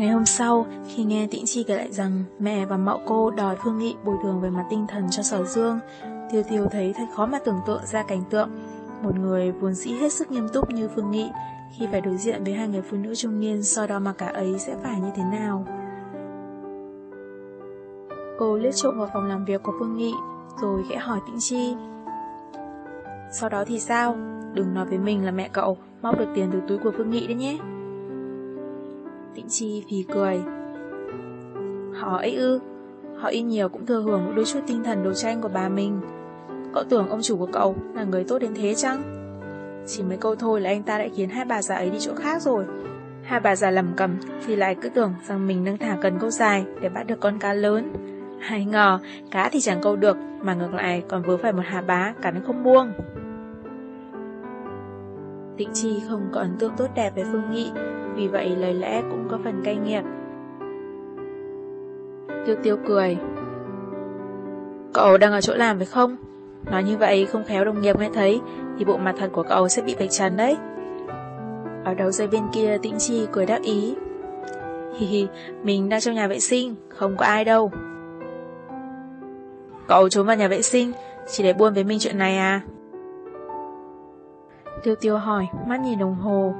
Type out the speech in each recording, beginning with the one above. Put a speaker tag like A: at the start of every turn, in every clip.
A: Ngày hôm sau, khi nghe Tĩnh Chi kể lại rằng mẹ và mạo cô đòi Phương Nghị bồi thường về mặt tinh thần cho Sở Dương, Tiêu Tiêu thấy thật khó mà tưởng tượng ra cảnh tượng. Một người vốn dĩ hết sức nghiêm túc như Phương Nghị, khi phải đối diện với hai người phụ nữ trung niên so đo mà cả ấy sẽ phải như thế nào. Cô liếc trộm vào phòng làm việc của Phương Nghị, rồi khẽ hỏi Tĩnh Chi. Sau đó thì sao? Đừng nói với mình là mẹ cậu móc được tiền từ túi của Phương Nghị đấy nhé. Chi phì cười. Họ ấy ư, họ ít nhiều cũng thừa hưởng một đôi chút tinh thần đấu tranh của bà mình. Cậu tưởng ông chủ của cậu là người tốt đến thế chăng? Chỉ mấy câu thôi là anh ta đã khiến hai bà già ấy đi chỗ khác rồi. Hai bà già lầm cầm thì lại cứ tưởng rằng mình đang thả cần câu dài để bắt được con cá lớn. Hay ngờ, cá thì chẳng câu được, mà ngược lại còn vớ phải một hà bá cắn không buông. Tịnh Chi không có ấn tượng tốt đẹp với Phương Nghị, vì vậy lời lẽ cũng có phần cay nghiệt. Tiêu tiêu cười. Cậu đang ở chỗ làm phải không? Nói như vậy không khéo đồng nghiệp nghe thấy, thì bộ mặt thật của cậu sẽ bị vạch trần đấy. Ở đầu dây bên kia Tĩnh Chi cười đáp ý. Hi hi, mình đang trong nhà vệ sinh, không có ai đâu. Cậu trốn vào nhà vệ sinh, chỉ để buôn với mình chuyện này à? Tiêu tiêu hỏi, mắt nhìn đồng hồ.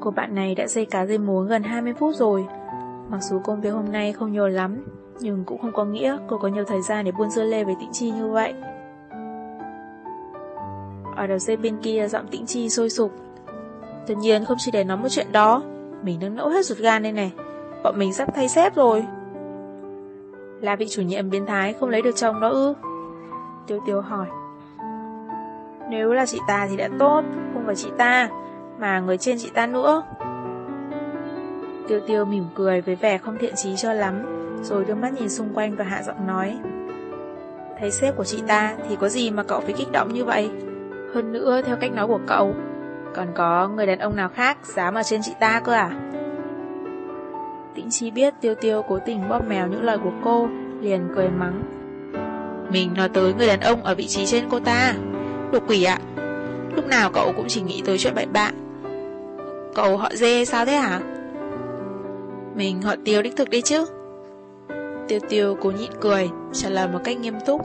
A: Cô bạn này đã dây cá dây múa gần 20 phút rồi. Mặc dù công việc hôm nay không nhiều lắm, nhưng cũng không có nghĩa cô có nhiều thời gian để buôn dưa lê với Tĩnh Chi như vậy. Ở đầu dây bên kia giọng Tĩnh Chi sôi sục. Tất nhiên không chỉ để nói một chuyện đó, mình đang nẫu hết ruột gan đây này. Bọn mình sắp thay sếp rồi. Là vị chủ nhiệm biến thái không lấy được chồng đó ư? Tiêu tiêu hỏi. Nếu là chị ta thì đã tốt, không phải chị ta, mà người trên chị ta nữa. Tiêu tiêu mỉm cười với vẻ không thiện chí cho lắm, rồi đưa mắt nhìn xung quanh và hạ giọng nói. Thấy sếp của chị ta thì có gì mà cậu phải kích động như vậy? Hơn nữa, theo cách nói của cậu, còn có người đàn ông nào khác dám ở trên chị ta cơ à? Tĩnh Chi biết Tiêu Tiêu cố tình bóp mèo những lời của cô, liền cười mắng. Mình nói tới người đàn ông ở vị trí trên cô ta. Đồ quỷ ạ, lúc nào cậu cũng chỉ nghĩ tới chuyện bậy bạ. Cậu họ dê sao thế hả? Mình họ Tiêu đích thực đi chứ. Tiêu Tiêu cố nhịn cười, trả lời một cách nghiêm túc.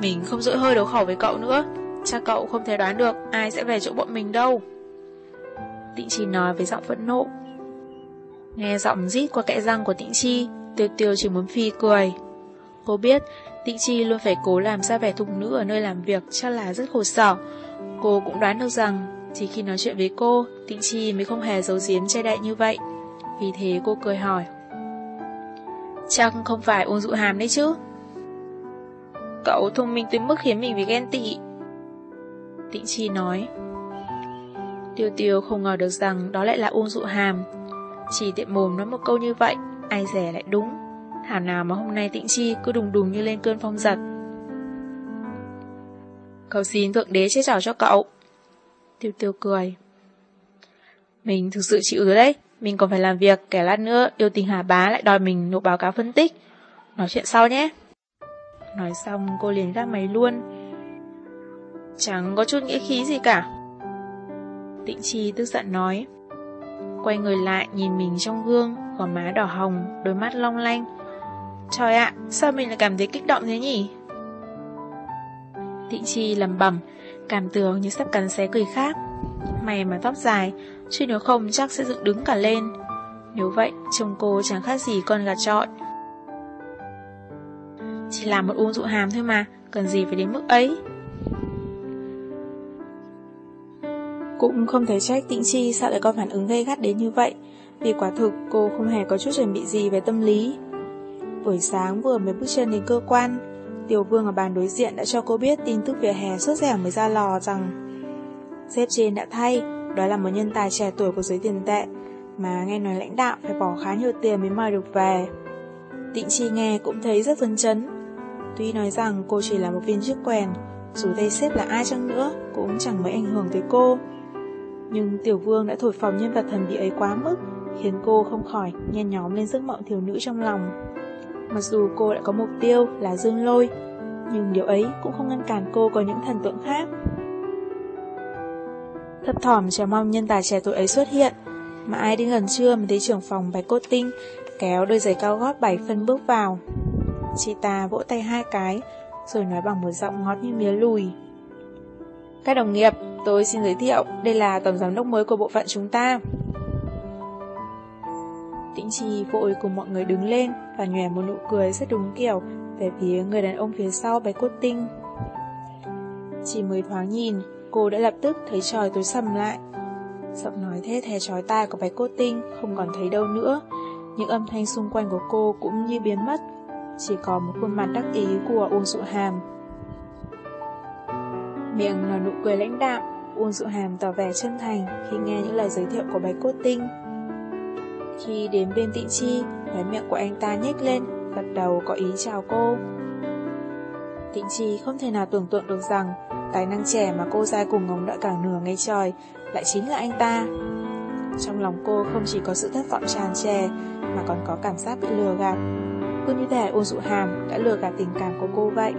A: Mình không dỗi hơi đấu khẩu với cậu nữa, cha cậu không thể đoán được ai sẽ về chỗ bọn mình đâu. Tịnh Chi nói với giọng phẫn nộ. Nghe giọng rít qua kẽ răng của Tịnh Chi, Tiêu Tiêu chỉ muốn phi cười. Cô biết, Tịnh Chi luôn phải cố làm ra vẻ thục nữ ở nơi làm việc chắc là rất khổ sở. Cô cũng đoán được rằng, chỉ khi nói chuyện với cô, Tịnh Chi mới không hề giấu giếm che đậy như vậy. Vì thế cô cười hỏi. Chắc không phải uống dụ hàm đấy chứ? Cậu thông minh tới mức khiến mình bị ghen tị. Tịnh Chi nói. Tiêu tiêu không ngờ được rằng đó lại là uông dụ hàm. Chỉ tiện mồm nói một câu như vậy, ai rẻ lại đúng. Thảo nào mà hôm nay Tịnh Chi cứ đùng đùng như lên cơn phong giật. cậu xin Thượng Đế chế trò cho cậu. Tiêu tiêu cười. Mình thực sự chịu rồi đấy, mình còn phải làm việc, kẻ lát nữa yêu tình Hà Bá lại đòi mình nộp báo cáo phân tích. Nói chuyện sau nhé. Nói xong cô liền gác máy luôn. Chẳng có chút nghĩa khí gì cả. Tịnh Chi tức giận nói. Quay người lại nhìn mình trong gương, gò má đỏ hồng, đôi mắt long lanh. Trời ạ, sao mình lại cảm thấy kích động thế nhỉ? Tịnh Chi lầm bẩm, cảm tưởng như sắp cắn xé người khác. Mày mà tóc dài, chứ nếu không chắc sẽ dựng đứng cả lên. Nếu vậy, trông cô chẳng khác gì con gà trọi. Chỉ là một uống dụ hàm thôi mà, cần gì phải đến mức ấy. Cũng không thể trách Tĩnh Chi sao lại có phản ứng gây gắt đến như vậy, vì quả thực cô không hề có chút chuẩn bị gì về tâm lý. Buổi sáng vừa mới bước chân đến cơ quan, Tiểu Vương ở bàn đối diện đã cho cô biết tin tức về hè sốt dẻo mới ra lò rằng Sếp trên đã thay, đó là một nhân tài trẻ tuổi của giới tiền tệ, mà nghe nói lãnh đạo phải bỏ khá nhiều tiền mới mời được về. Tịnh Chi nghe cũng thấy rất phấn chấn. Tuy nói rằng cô chỉ là một viên chức quèn, dù tay sếp là ai chăng nữa cũng chẳng mấy ảnh hưởng tới cô. Nhưng Tiểu Vương đã thổi phồng nhân vật thần bí ấy quá mức, khiến cô không khỏi nhen nhóm lên giấc mộng thiếu nữ trong lòng. Mặc dù cô đã có mục tiêu là dương lôi, nhưng điều ấy cũng không ngăn cản cô có những thần tượng khác. Thấp thỏm chờ mong nhân tài trẻ tuổi ấy xuất hiện, mà ai đến gần trưa mới thấy trưởng phòng bạch cốt tinh kéo đôi giày cao gót 7 phân bước vào. Chị ta vỗ tay hai cái, rồi nói bằng một giọng ngọt như mía lùi. Các đồng nghiệp, tôi xin giới thiệu, đây là tổng giám đốc mới của bộ phận chúng ta. Tĩnh trì vội cùng mọi người đứng lên và nhòe một nụ cười rất đúng kiểu về phía người đàn ông phía sau bé cốt tinh. Chỉ mới thoáng nhìn, cô đã lập tức thấy trời tối sầm lại. Giọng nói thê thè trói tai của bé cốt tinh không còn thấy đâu nữa. Những âm thanh xung quanh của cô cũng như biến mất. Chỉ có một khuôn mặt đắc ý của Uông Dụ Hàm. Miệng nở nụ cười lãnh đạm, Uông Dụ Hàm tỏ vẻ chân thành khi nghe những lời giới thiệu của bé cốt tinh. Khi đến bên tịnh chi, khóe miệng của anh ta nhếch lên, gật đầu có ý chào cô. Tịnh chi không thể nào tưởng tượng được rằng tài năng trẻ mà cô dai cùng ngóng đợi cả nửa ngày trời lại chính là anh ta. Trong lòng cô không chỉ có sự thất vọng tràn trề mà còn có cảm giác bị lừa gạt. Cứ như thể ôn dụ hàm đã lừa gạt tình cảm của cô vậy.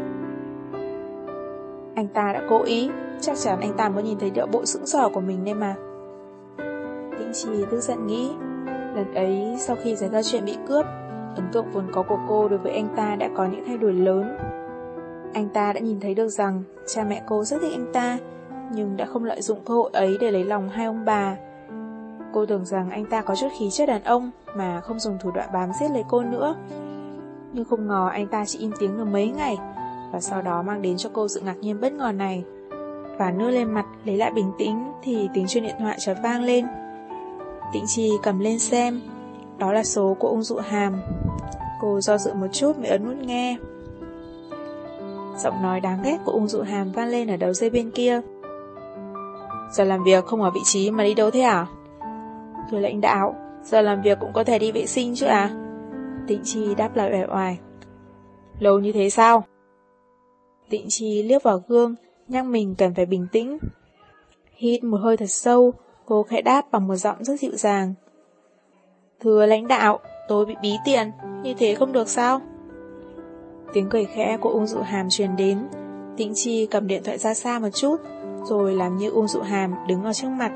A: Anh ta đã cố ý, chắc chắn anh ta mới nhìn thấy điệu bộ sững sờ của mình nên mà. Tĩnh Chi tức giận nghĩ, lần ấy sau khi xảy ra chuyện bị cướp, ấn tượng vốn có của cô đối với anh ta đã có những thay đổi lớn. Anh ta đã nhìn thấy được rằng cha mẹ cô rất thích anh ta, nhưng đã không lợi dụng cơ hội ấy để lấy lòng hai ông bà. Cô tưởng rằng anh ta có chút khí chất đàn ông mà không dùng thủ đoạn bám giết lấy cô nữa. Nhưng không ngờ anh ta chỉ im tiếng được mấy ngày, và sau đó mang đến cho cô sự ngạc nhiên bất ngờ này. Và nưa lên mặt lấy lại bình tĩnh thì tiếng chuông điện thoại chợt vang lên. Tịnh trì cầm lên xem, đó là số của ung dụ hàm. Cô do dự một chút mới ấn nút nghe. Giọng nói đáng ghét của ung dụ hàm vang lên ở đầu dây bên kia. Giờ làm việc không ở vị trí mà đi đâu thế à? Thưa lãnh đạo, giờ làm việc cũng có thể đi vệ sinh chứ à? Tịnh Chi đáp lại oẻ oài. Lâu như thế sao? Tịnh Chi liếc vào gương, nhắc mình cần phải bình tĩnh. Hít một hơi thật sâu, cô khẽ đáp bằng một giọng rất dịu dàng. Thưa lãnh đạo, tôi bị bí tiền, như thế không được sao? Tiếng cười khẽ của ung dụ hàm truyền đến, Tịnh Chi cầm điện thoại ra xa một chút, rồi làm như ung dụ hàm đứng ở trước mặt,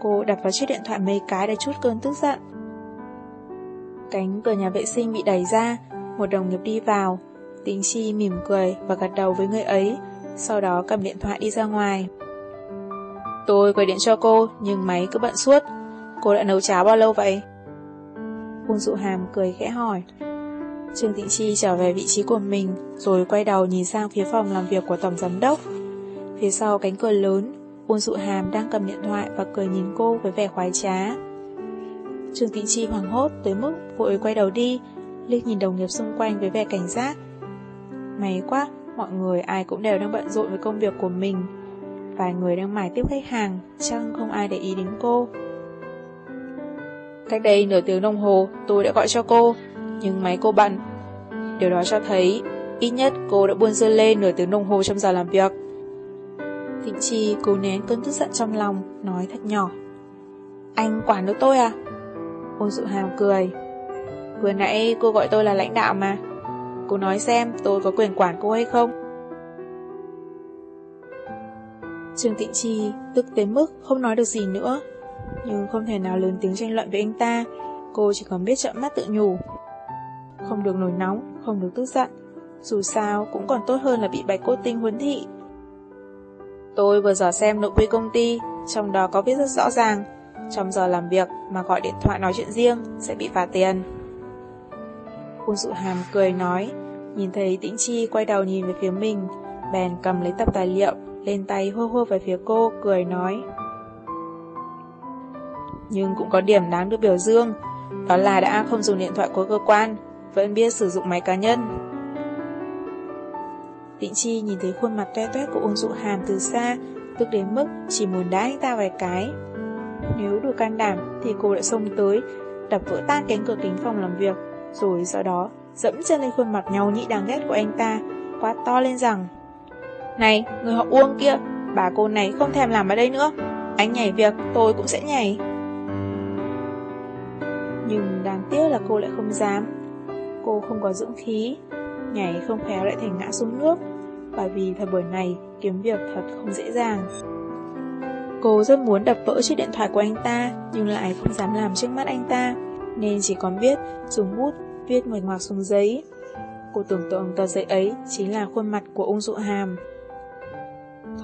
A: cô đập vào chiếc điện thoại mấy cái để chút cơn tức giận. Cánh cửa nhà vệ sinh bị đẩy ra, một đồng nghiệp đi vào, Tịnh Chi mỉm cười và gật đầu với người ấy, sau đó cầm điện thoại đi ra ngoài. Tôi gọi điện cho cô, nhưng máy cứ bận suốt. Cô đã nấu cháo bao lâu vậy? Uông dụ hàm cười khẽ hỏi. Trương Tịnh Chi trở về vị trí của mình, rồi quay đầu nhìn sang phía phòng làm việc của Tổng Giám Đốc. Phía sau cánh cửa lớn, Uông Dụ Hàm đang cầm điện thoại và cười nhìn cô với vẻ khoái trá. Trương Tịnh Chi hoảng hốt tới mức vội quay đầu đi, liếc nhìn đồng nghiệp xung quanh với vẻ cảnh giác. May quá, mọi người ai cũng đều đang bận rộn với công việc của mình. Vài người đang mải tiếp khách hàng, chẳng không ai để ý đến cô. Cách đây nửa tiếng đồng hồ, tôi đã gọi cho cô, nhưng máy cô bận. Điều đó cho thấy, ít nhất cô đã buôn dưa lên nửa tiếng đồng hồ trong giờ làm việc. Thịnh Chi cố nén cơn tức giận trong lòng, nói thật nhỏ. Anh quản được tôi à? Ôn dụ hàm cười. Vừa nãy cô gọi tôi là lãnh đạo mà. Cô nói xem tôi có quyền quản cô hay không? Trương Tịnh Chi tức tới mức không nói được gì nữa. Nhưng không thể nào lớn tiếng tranh luận với anh ta, cô chỉ còn biết trợn mắt tự nhủ. Không được nổi nóng, không được tức giận, dù sao cũng còn tốt hơn là bị bạch cô tinh huấn thị. Tôi vừa dò xem nội quy công ty, trong đó có viết rất rõ ràng, trong giờ làm việc mà gọi điện thoại nói chuyện riêng sẽ bị phạt tiền. Quân dụ hàm cười nói, nhìn thấy tĩnh chi quay đầu nhìn về phía mình, bèn cầm lấy tập tài liệu, lên tay hô hô về phía cô, cười nói. Nhưng cũng có điểm đáng được biểu dương, đó là đã không dùng điện thoại của cơ quan, vẫn biết sử dụng máy cá nhân. Tịnh Chi nhìn thấy khuôn mặt toe toét của ôn dụ hàm từ xa, tức đến mức chỉ muốn đá anh ta vài cái. Nếu được can đảm thì cô đã xông tới, đập vỡ tan cánh cửa kính phòng làm việc, rồi sau đó dẫm chân lên khuôn mặt nhau nhị đáng ghét của anh ta, quát to lên rằng này, người họ Uông kia, bà cô này không thèm làm ở đây nữa, anh nhảy việc tôi cũng sẽ nhảy. Nhưng đáng tiếc là cô lại không dám, cô không có dưỡng khí, nhảy không khéo lại thành ngã xuống nước, bởi vì thời buổi này kiếm việc thật không dễ dàng. Cô rất muốn đập vỡ chiếc điện thoại của anh ta, nhưng lại không dám làm trước mắt anh ta, nên chỉ còn biết dùng bút viết mạch ngoạc xuống giấy. Cô tưởng tượng tờ giấy ấy chính là khuôn mặt của ung dụ hàm.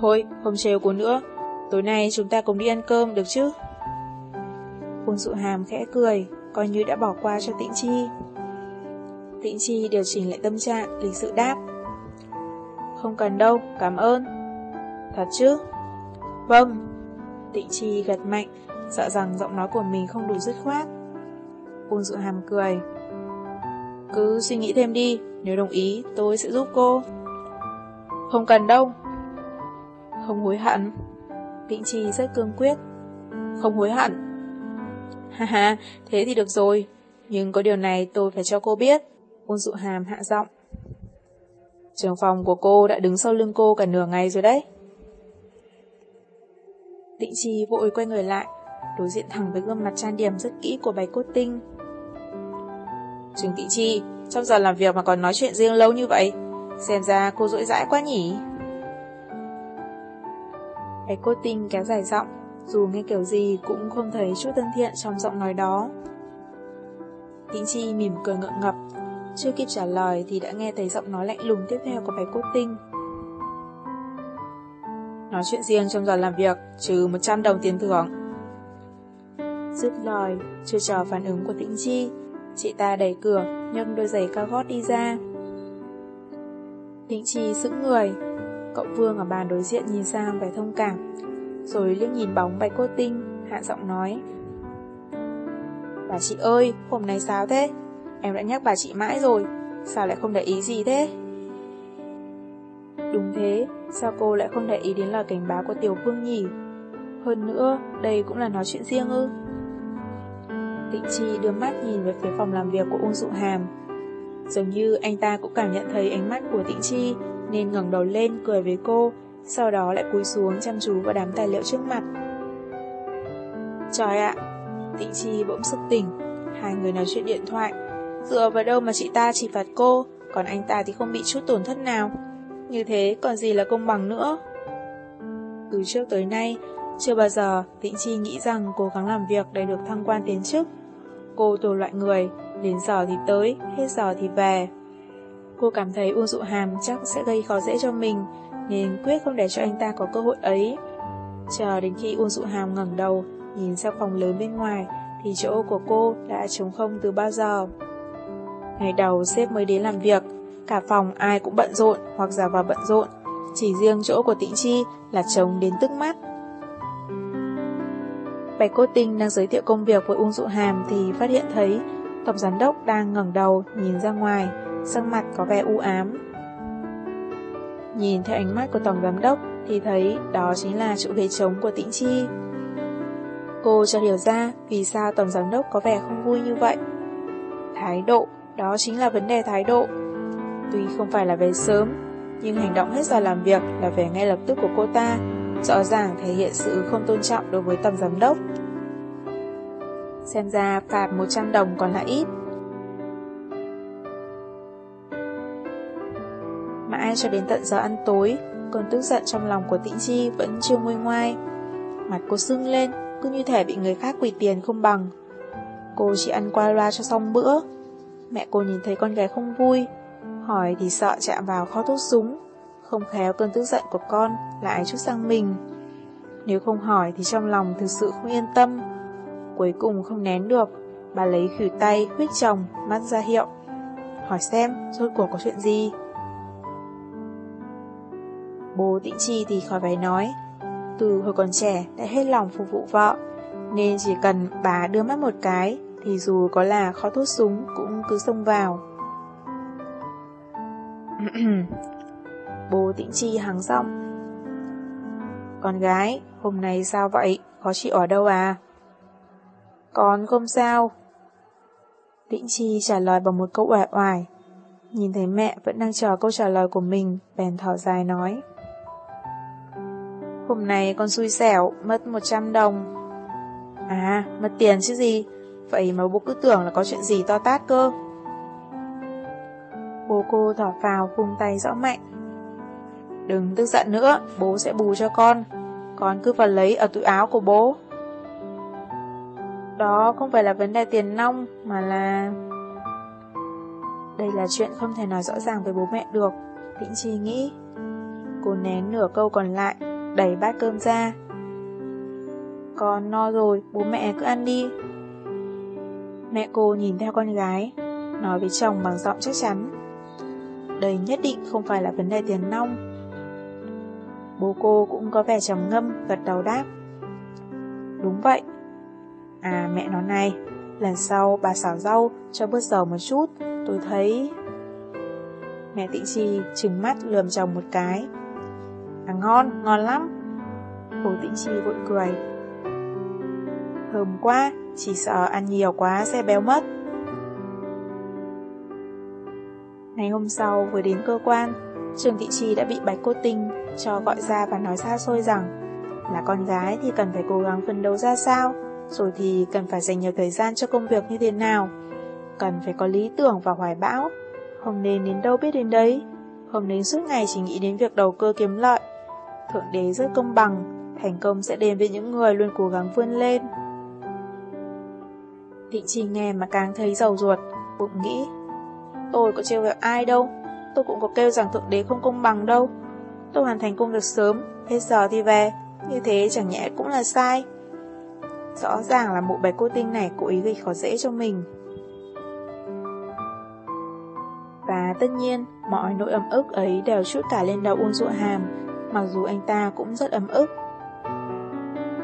A: Thôi, không trêu cô nữa, tối nay chúng ta cùng đi ăn cơm được chứ? Uông dụ hàm khẽ cười, coi như đã bỏ qua cho tĩnh chi. Tĩnh chi điều chỉnh lại tâm trạng, lịch sự đáp. Không cần đâu, cảm ơn. Thật chứ? Vâng. Tịnh Chi gật mạnh, sợ rằng giọng nói của mình không đủ dứt khoát. Uông dụ hàm cười. Cứ suy nghĩ thêm đi, nếu đồng ý tôi sẽ giúp cô. Không cần đâu. Không hối hận. Tịnh Chi rất cương quyết. Không hối hận. Ha ha, thế thì được rồi. Nhưng có điều này tôi phải cho cô biết. Ôn dụ hàm hạ giọng. Trường phòng của cô đã đứng sau lưng cô cả nửa ngày rồi đấy. Tịnh Chi vội quay người lại, đối diện thẳng với gương mặt trang điểm rất kỹ của bạch cốt tinh. Trường Tịnh Chi, trong giờ làm việc mà còn nói chuyện riêng lâu như vậy, xem ra cô dỗi dãi quá nhỉ. Bạch cô tinh kéo dài giọng, dù nghe kiểu gì cũng không thấy chút thân thiện trong giọng nói đó. Tĩnh Chi mỉm cười ngượng ngập, chưa kịp trả lời thì đã nghe thấy giọng nói lạnh lùng tiếp theo của bé cốt tinh. Nói chuyện riêng trong giờ làm việc, trừ 100 đồng tiền thưởng. Dứt lời, chưa chờ phản ứng của Tĩnh Chi, chị ta đẩy cửa, nhấc đôi giày cao gót đi ra. Tĩnh Chi sững người, cậu Vương ở bàn đối diện nhìn sang vẻ thông cảm, rồi liếc nhìn bóng bạch cốt tinh, hạ giọng nói. Bà chị ơi, hôm nay sao thế? Em đã nhắc bà chị mãi rồi, sao lại không để ý gì thế? Đúng thế, sao cô lại không để ý đến lời cảnh báo của Tiểu vương nhỉ? Hơn nữa, đây cũng là nói chuyện riêng ư? Tịnh Chi đưa mắt nhìn về phía phòng làm việc của Uông Dụ Hàm. dường như anh ta cũng cảm nhận thấy ánh mắt của Tịnh Chi, nên ngẩng đầu lên cười với cô, sau đó lại cúi xuống chăm chú vào đám tài liệu trước mặt. Trời ạ! Tịnh Chi bỗng sức tỉnh, hai người nói chuyện điện thoại. Dựa vào đâu mà chị ta chỉ phạt cô, còn anh ta thì không bị chút tổn thất nào. Như thế còn gì là công bằng nữa Từ trước tới nay Chưa bao giờ Tịnh Chi nghĩ rằng cố gắng làm việc để được thăng quan tiến chức Cô tổ loại người Đến giờ thì tới Hết giờ thì về Cô cảm thấy Uông Dụ Hàm chắc sẽ gây khó dễ cho mình Nên quyết không để cho anh ta có cơ hội ấy Chờ đến khi Uông Dụ Hàm ngẩng đầu Nhìn sang phòng lớn bên ngoài Thì chỗ của cô đã trống không từ bao giờ Ngày đầu sếp mới đến làm việc Cả phòng ai cũng bận rộn hoặc giả vào bận rộn, chỉ riêng chỗ của Tĩnh Chi là trống đến tức mắt. Bạch Cốt Tinh đang giới thiệu công việc với Ung Dụ Hàm thì phát hiện thấy Tổng Giám Đốc đang ngẩng đầu nhìn ra ngoài, sắc mặt có vẻ u ám. Nhìn theo ánh mắt của Tổng Giám Đốc thì thấy đó chính là chỗ ghế trống của Tĩnh Chi. Cô cho hiểu ra vì sao Tổng Giám Đốc có vẻ không vui như vậy. Thái độ, đó chính là vấn đề thái độ. Tuy không phải là về sớm, nhưng hành động hết giờ làm việc là về ngay lập tức của cô ta, rõ ràng thể hiện sự không tôn trọng đối với tổng giám đốc. Xem ra phạt 100 đồng còn là ít. Ai cho đến tận giờ ăn tối, cơn tức giận trong lòng của Tĩnh Chi vẫn chưa nguôi ngoai. Mặt cô sưng lên, cứ như thể bị người khác quỳ tiền không bằng. Cô chỉ ăn qua loa cho xong bữa. Mẹ cô nhìn thấy con gái không vui, Hỏi thì sợ chạm vào kho thuốc súng Không khéo cơn tức giận của con lại chút sang mình Nếu không hỏi thì trong lòng thực sự không yên tâm Cuối cùng không nén được Bà lấy khử tay huyết chồng mắt ra hiệu Hỏi xem rốt cuộc có chuyện gì Bố tịnh chi thì khỏi phải nói Từ hồi còn trẻ đã hết lòng phục vụ vợ Nên chỉ cần bà đưa mắt một cái Thì dù có là khó thuốc súng cũng cứ xông vào Bố tịnh chi hắng giọng Con gái, hôm nay sao vậy? Khó chịu ở đâu à? Con không sao. tịnh chi trả lời bằng một câu oải oải. Nhìn thấy mẹ vẫn đang chờ câu trả lời của mình, bèn thở dài nói. Hôm nay con xui xẻo, mất 100 đồng. À, mất tiền chứ gì? Vậy mà bố cứ tưởng là có chuyện gì to tát cơ. Bố cô thỏ vào vùng tay rõ mạnh. Đừng tức giận nữa, bố sẽ bù cho con. Con cứ vào lấy ở túi áo của bố. Đó không phải là vấn đề tiền nong, mà là... Đây là chuyện không thể nói rõ ràng với bố mẹ được, Tĩnh Chi nghĩ. Cô nén nửa câu còn lại, đẩy bát cơm ra. Con no rồi, bố mẹ cứ ăn đi. Mẹ cô nhìn theo con gái, nói với chồng bằng giọng chắc chắn. Đây nhất định không phải là vấn đề tiền nong. Bố cô cũng có vẻ trầm ngâm, gật đầu đáp. Đúng vậy. À mẹ nói này, lần sau bà xào rau cho bớt dầu một chút, tôi thấy... Mẹ tịnh chi trừng mắt lườm chồng một cái. À ngon, ngon lắm. Hồ Tĩnh chi vội cười. Hôm quá, chỉ sợ ăn nhiều quá sẽ béo mất. Ngày hôm sau vừa đến cơ quan, Trường Thị Chi đã bị Bạch Cô Tinh cho gọi ra và nói xa xôi rằng là con gái thì cần phải cố gắng phấn đấu ra sao, rồi thì cần phải dành nhiều thời gian cho công việc như thế nào, cần phải có lý tưởng và hoài bão, không nên đến đâu biết đến đấy, không nên suốt ngày chỉ nghĩ đến việc đầu cơ kiếm lợi. Thượng đế rất công bằng, thành công sẽ đến với những người luôn cố gắng vươn lên. Thị Trì nghe mà càng thấy giàu ruột, bụng nghĩ Tôi có trêu vẹo ai đâu, tôi cũng có kêu rằng thượng đế không công bằng đâu. Tôi hoàn thành công việc sớm, hết giờ thì về, như thế chẳng nhẽ cũng là sai. Rõ ràng là mụ bạch cô tinh này cố ý gây khó dễ cho mình. Và tất nhiên, mọi nỗi ấm ức ấy đều chút cả lên đầu Uông Dụ Hàm, mặc dù anh ta cũng rất ấm ức.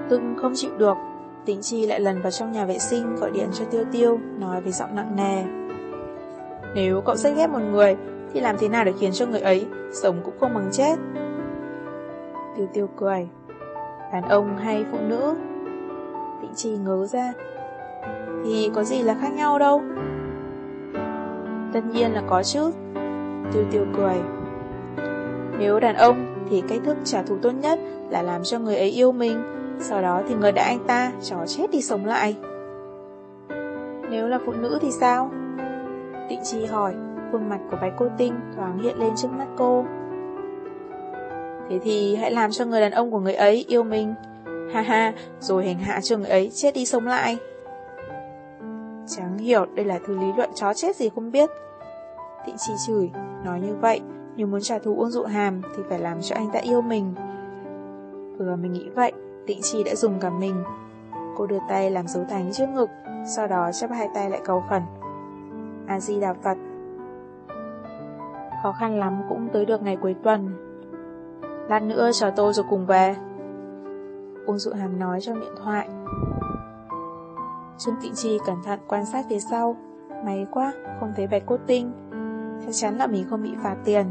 A: Tưng không chịu được, Tĩnh Chi lại lần vào trong nhà vệ sinh gọi điện cho Tiêu Tiêu, nói với giọng nặng nề. Nếu cậu rất ghét một người, thì làm thế nào để khiến cho người ấy sống cũng không bằng chết? Tiêu Tiêu cười. Đàn ông hay phụ nữ? Tĩnh Chi ngớ ra. Thì có gì là khác nhau đâu. Tất nhiên là có chứ. Tiêu Tiêu cười. Nếu đàn ông thì cách thức trả thù tốt nhất là làm cho người ấy yêu mình, sau đó thì người đã anh ta cho chết đi sống lại. Nếu là phụ nữ thì sao? Tịnh Chi hỏi, khuôn mặt của bạch cô tinh thoáng hiện lên trước mắt cô. Thế thì hãy làm cho người đàn ông của người ấy yêu mình. Ha ha, rồi hành hạ cho người ấy chết đi sống lại. Chẳng hiểu đây là thứ lý luận chó chết gì không biết. Tịnh Chi chửi, nói như vậy, nếu muốn trả thù Uông Dụ Hàm thì phải làm cho anh ta yêu mình. Vừa mình nghĩ vậy, Tịnh Chi đã dùng cả mình. Cô đưa tay làm dấu thánh trước ngực, sau đó chắp hai tay lại cầu khẩn. A-di-đà Phật Khó khăn lắm cũng tới được ngày cuối tuần. Lát nữa chờ tôi rồi cùng về. Uông Dụ Hàm nói trong điện thoại. Trương Tịnh Chi cẩn thận quan sát phía sau. May quá, không thấy bạch cốt tinh. Chắc chắn là mình không bị phạt tiền.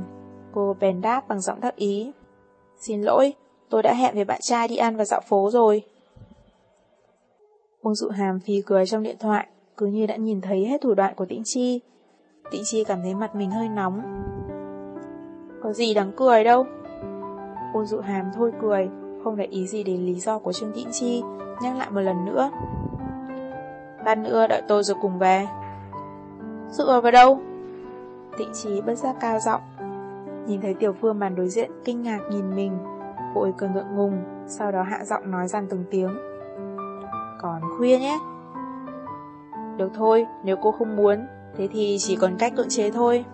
A: Cô bèn đáp bằng giọng đắc ý. Xin lỗi, tôi đã hẹn với bạn trai đi ăn và dạo phố rồi. Uông Dụ Hàm phì cười trong điện thoại, cứ như đã nhìn thấy hết thủ đoạn của Tĩnh Chi. Tĩnh Chi cảm thấy mặt mình hơi nóng. Có gì đáng cười đâu. Uông Dụ Hàm thôi cười, không để ý gì đến lý do của Trương Tĩnh Chi, nhắc lại một lần nữa. Lát nữa đợi tôi rồi cùng về. Dựa vào đâu? Tịnh Chi bất giác cao giọng Nhìn thấy tiểu phương bàn đối diện kinh ngạc nhìn mình. Vội cười ngượng ngùng Sau đó hạ giọng nói dằn từng tiếng. Còn khuya nhé. Được thôi, nếu cô không muốn Thế thì chỉ còn cách cưỡng chế thôi.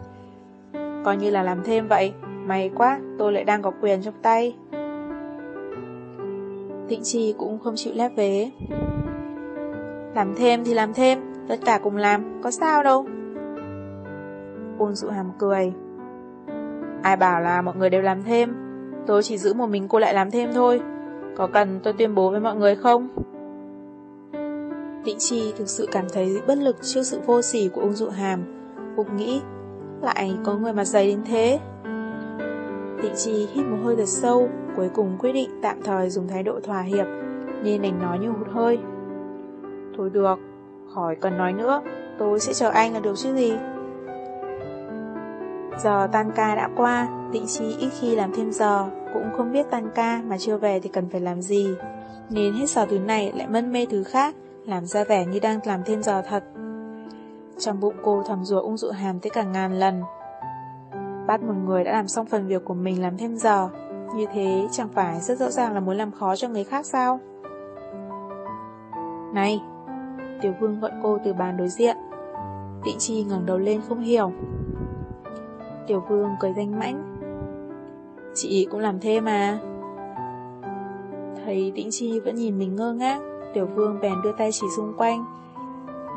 A: Coi như là làm thêm vậy May quá, tôi lại đang có quyền trong tay. Thịnh trì cũng không chịu lép vế. Làm thêm thì làm thêm Tất cả cùng làm, có sao đâu. Ôn dụ hàm cười. Ai bảo là mọi người đều làm thêm. Tôi chỉ giữ một mình cô lại làm thêm thôi. Có cần tôi tuyên bố với mọi người không? Tịnh Chi thực sự cảm thấy bất lực trước sự vô sỉ của ông dụ hàm. Bụng nghĩ, Lại có người mặt dày đến thế. Tịnh Chi hít một hơi thật sâu, Cuối cùng quyết định tạm thời dùng thái độ thỏa hiệp, Nên đành nói như hụt hơi. Thôi được, Khỏi cần nói nữa, Tôi sẽ chờ anh là được chứ gì? Giờ tan ca đã qua, Tịnh Chi ít khi làm thêm giờ, cũng không biết tan ca mà chưa về thì cần phải làm gì. Nên hết giờ thứ này lại mân mê thứ khác, làm ra vẻ như đang làm thêm giờ thật. Trong bụng cô thầm rùa ung dụ hàm tới cả ngàn lần. Bắt một người đã làm xong phần việc của mình làm thêm giờ, Như thế chẳng phải rất rõ ràng là muốn làm khó cho người khác sao? Này! Tiểu vương gọi cô từ bàn đối diện. Tịnh Chi ngẩng đầu lên không hiểu. Tiểu vương cười danh mãnh. Chị cũng làm thế mà. Thấy Tĩnh Chi vẫn nhìn mình ngơ ngác, Tiểu vương bèn đưa tay chỉ xung quanh.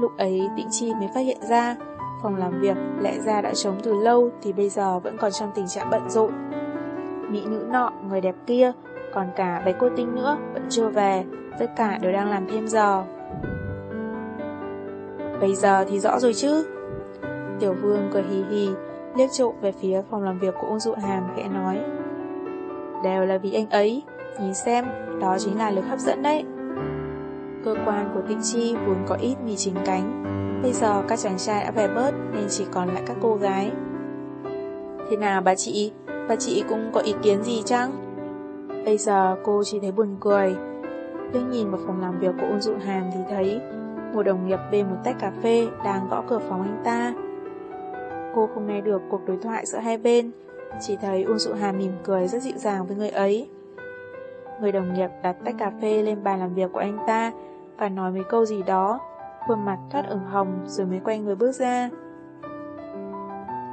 A: Lúc ấy Tĩnh Chi mới phát hiện ra, phòng làm việc lẽ ra đã trống từ lâu thì bây giờ vẫn còn trong tình trạng bận rộn. Mỹ nữ nọ, người đẹp kia, còn cả bé cô tinh nữa vẫn chưa về, tất cả đều đang làm thêm giờ. Bây giờ thì rõ rồi chứ. Tiểu vương cười hì hì, liếc trộm về phía phòng làm việc của Ung Dụ Hàm khẽ nói. Đều là vì anh ấy, nhìn xem, đó chính là lực hấp dẫn đấy. Cơ quan của Tịnh Chi vốn có ít mì chính cánh, bây giờ các chàng trai đã về bớt nên chỉ còn lại các cô gái. Thế nào bà chị, bà chị cũng có ý kiến gì chăng? Bây giờ cô chỉ thấy buồn cười. Liếc nhìn vào phòng làm việc của Ôn Dụ Hàm thì thấy một đồng nghiệp bê một tách cà phê đang gõ cửa phòng anh ta. Cô không nghe được cuộc đối thoại giữa hai bên, chỉ thấy Uông Dụ hà mỉm cười rất dịu dàng với người ấy. Người đồng nghiệp đặt tách cà phê lên bàn làm việc của anh ta và nói mấy câu gì đó, khuôn mặt thoát ửng hồng rồi mới quay người bước ra.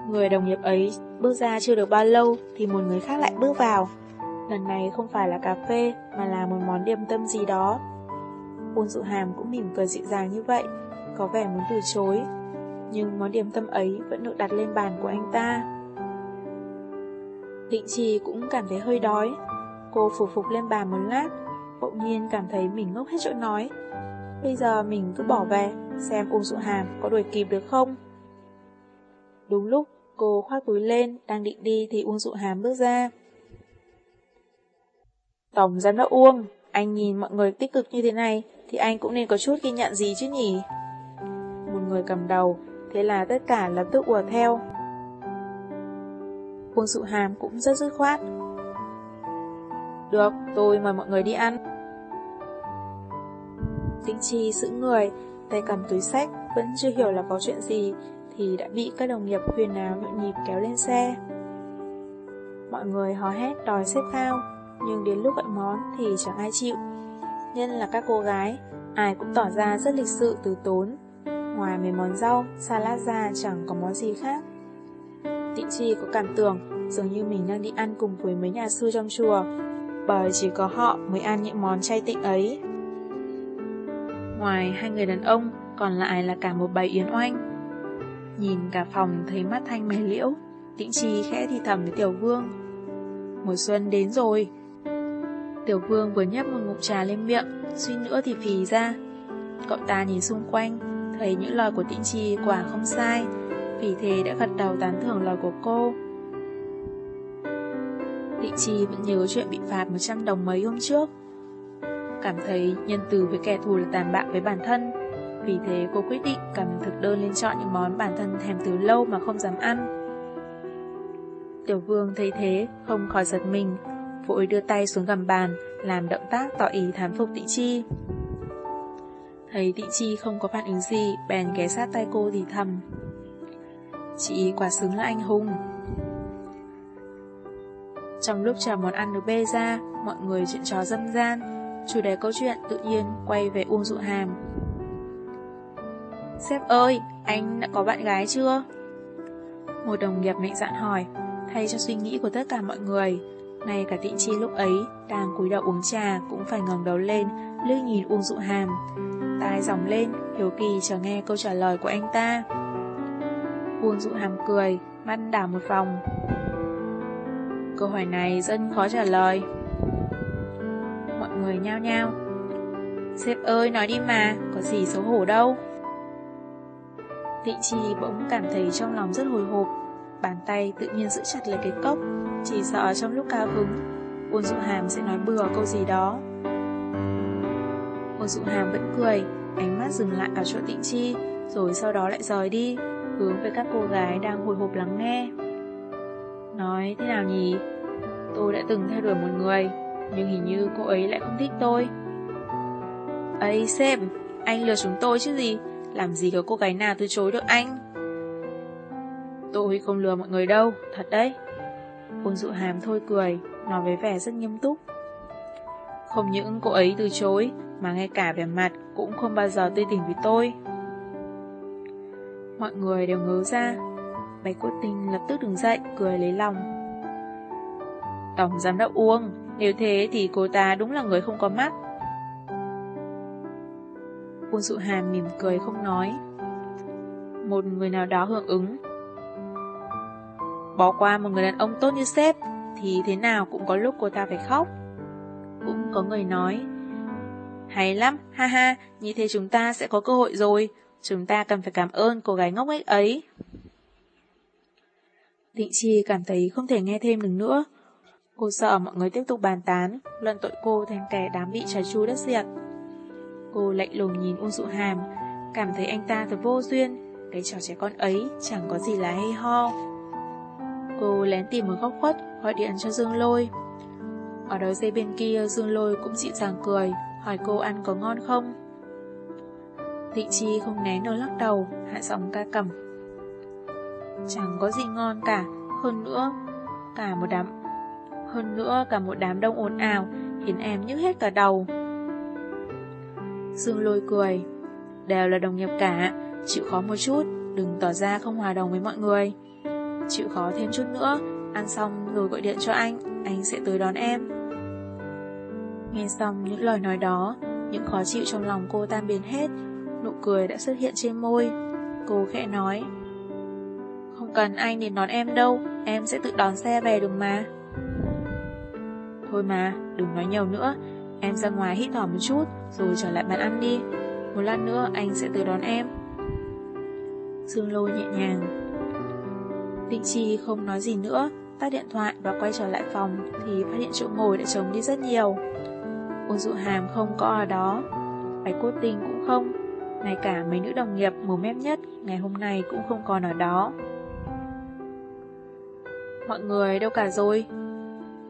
A: Người đồng nghiệp ấy bước ra chưa được bao lâu thì một người khác lại bước vào. Lần này không phải là cà phê mà là một món điểm tâm gì đó. Uông Dụ Hàm cũng mỉm cười dịu dàng như vậy, có vẻ muốn từ chối. Nhưng món điểm tâm ấy vẫn được đặt lên bàn của anh ta. Định trì cũng cảm thấy hơi đói. Cô phủ phục lên bàn một lát, bỗng nhiên cảm thấy mình ngốc hết chỗ nói. Bây giờ mình cứ bỏ về, xem Uông Dụ Hàm có đuổi kịp được không. Đúng lúc cô khoác túi lên, đang định đi thì Uông Dụ Hàm bước ra. Tổng giám đốc Uông, anh nhìn mọi người tích cực như thế này, thì anh cũng nên có chút ghi nhận gì chứ nhỉ? Một người cầm đầu, thế là tất cả lập tức ùa theo. Uông Dụ Hàm cũng rất dứt khoát. Được, tôi mời mọi người đi ăn. Tinh Chi giữ người, tay cầm túi sách, vẫn chưa hiểu là có chuyện gì, thì đã bị các đồng nghiệp khuyên áo nhộn nhịp kéo lên xe. Mọi người hò hét đòi xếp thao, nhưng đến lúc gọi món thì chẳng ai chịu. Nhân là các cô gái, ai cũng tỏ ra rất lịch sự từ tốn. Ngoài mấy món rau, salad ra chẳng có món gì khác. Tịnh Chi có cảm tưởng dường như mình đang đi ăn cùng với mấy nhà sư trong chùa, bởi chỉ có họ mới ăn những món chay tịnh ấy. Ngoài hai người đàn ông, còn lại là cả một bầy yến oanh. Nhìn cả phòng thấy mắt thanh mày liễu, Tịnh Chi khẽ thì thầm với Tiểu Vương. Mùa xuân đến rồi. Tiểu Vương vừa nhấp một ngụm trà lên miệng, suy nữa thì phì ra. Cậu ta nhìn xung quanh, thấy những lời của Tịnh Chi quả không sai, vì thế đã gật đầu tán thưởng lời của cô. Tịnh Chi vẫn nhớ chuyện bị phạt 100 đồng mấy hôm trước. Cảm thấy nhân từ với kẻ thù là tàn bạo với bản thân, vì thế cô quyết định cầm thực đơn lên chọn những món bản thân thèm từ lâu mà không dám ăn. Tiểu vương thấy thế, không khỏi giật mình, vội đưa tay xuống gầm bàn, làm động tác tỏ ý thán phục Tịnh chi. Thấy tị chi không có phản ứng gì, bèn ghé sát tay cô thì thầm. Chị quả xứng là anh hùng. Trong lúc chờ món ăn được bê ra, mọi người chuyện trò dâm gian, chủ đề câu chuyện tự nhiên quay về Uông Dụ Hàm. Sếp ơi, anh đã có bạn gái chưa? Một đồng nghiệp mạnh dạn hỏi, thay cho suy nghĩ của tất cả mọi người. Ngay cả tịnh chi lúc ấy, đang cúi đầu uống trà cũng phải ngẩng đầu lên, lướt nhìn Uông Dụ Hàm. Tai dòng lên, hiếu kỳ chờ nghe câu trả lời của anh ta. Uông Dụ Hàm cười, mắt đảo một vòng. Câu hỏi này rất khó trả lời. Mọi người nhao nhao. Sếp ơi, nói đi mà, có gì xấu hổ đâu. thị trì bỗng cảm thấy trong lòng rất hồi hộp, bàn tay tự nhiên giữ chặt lấy cái cốc, chỉ sợ trong lúc cao hứng, Ôn Dụ Hàm sẽ nói bừa câu gì đó cô Dụ Hàm vẫn cười, ánh mắt dừng lại ở chỗ Tịnh Chi, rồi sau đó lại rời đi, hướng về các cô gái đang hồi hộp lắng nghe. Nói thế nào nhỉ? Tôi đã từng theo đuổi một người, nhưng hình như cô ấy lại không thích tôi. ấy xem, anh lừa chúng tôi chứ gì? Làm gì có cô gái nào từ chối được anh Tôi không lừa mọi người đâu Thật đấy Ôn dụ hàm thôi cười nói với vẻ rất nghiêm túc. Không những cô ấy từ chối, mà ngay cả vẻ mặt cũng không bao giờ tươi tỉnh với tôi. Mọi người đều ngớ ra, Bạch Quốc Tinh lập tức đứng dậy, cười lấy lòng. Tổng giám đốc Uông, nếu thế thì cô ta đúng là người không có mắt. Uông Dụ Hàm mỉm cười không nói. Một người nào đó hưởng ứng. Bỏ qua một người đàn ông tốt như sếp, thì thế nào cũng có lúc cô ta phải khóc. Cũng có người nói, hay lắm, ha ha, như thế chúng ta sẽ có cơ hội rồi, chúng ta cần phải cảm ơn cô gái ngốc nghếch ấy. Định Chi cảm thấy không thể nghe thêm được nữa. Cô sợ mọi người tiếp tục bàn tán, luận tội cô thành kẻ đám bị trà chu đất diệt. Cô lạnh lùng nhìn Uông Dụ Hàm, cảm thấy anh ta thật vô duyên, cái trò trẻ con ấy chẳng có gì là hay ho. Cô lén tìm một góc khuất, gọi điện cho Dương Lôi. Ở đầu dây bên kia, Dương Lôi cũng dịu dàng cười, hỏi cô ăn có ngon không. Thịnh Chi không né nổi lắc đầu, hạ giọng ca cầm. Chẳng có gì ngon cả, hơn nữa, cả một đám hơn nữa cả một đám đông ồn ào khiến em nhức hết cả đầu. Dương lôi cười, đều là đồng nghiệp cả, chịu khó một chút, đừng tỏ ra không hòa đồng với mọi người. Chịu khó thêm chút nữa, ăn xong rồi gọi điện cho anh, anh sẽ tới đón em. Nghe xong những lời nói đó, những khó chịu trong lòng cô tan biến hết, nụ cười đã xuất hiện trên môi. Cô khẽ nói, không cần anh đến đón em đâu, em sẽ tự đón xe về được mà. Thôi mà, đừng nói nhiều nữa, em ra ngoài hít thở một chút, rồi trở lại bàn ăn đi. Một lát nữa anh sẽ tới đón em. Dương lôi nhẹ nhàng. Định Chi không nói gì nữa, tắt điện thoại và quay trở lại phòng thì phát hiện chỗ ngồi đã trống đi rất nhiều. Ôn dụ hàm không có ở đó, bạch cốt tình cũng không, ngay cả mấy nữ đồng nghiệp mồm mép nhất ngày hôm nay cũng không còn ở đó. Mọi người đâu cả rồi?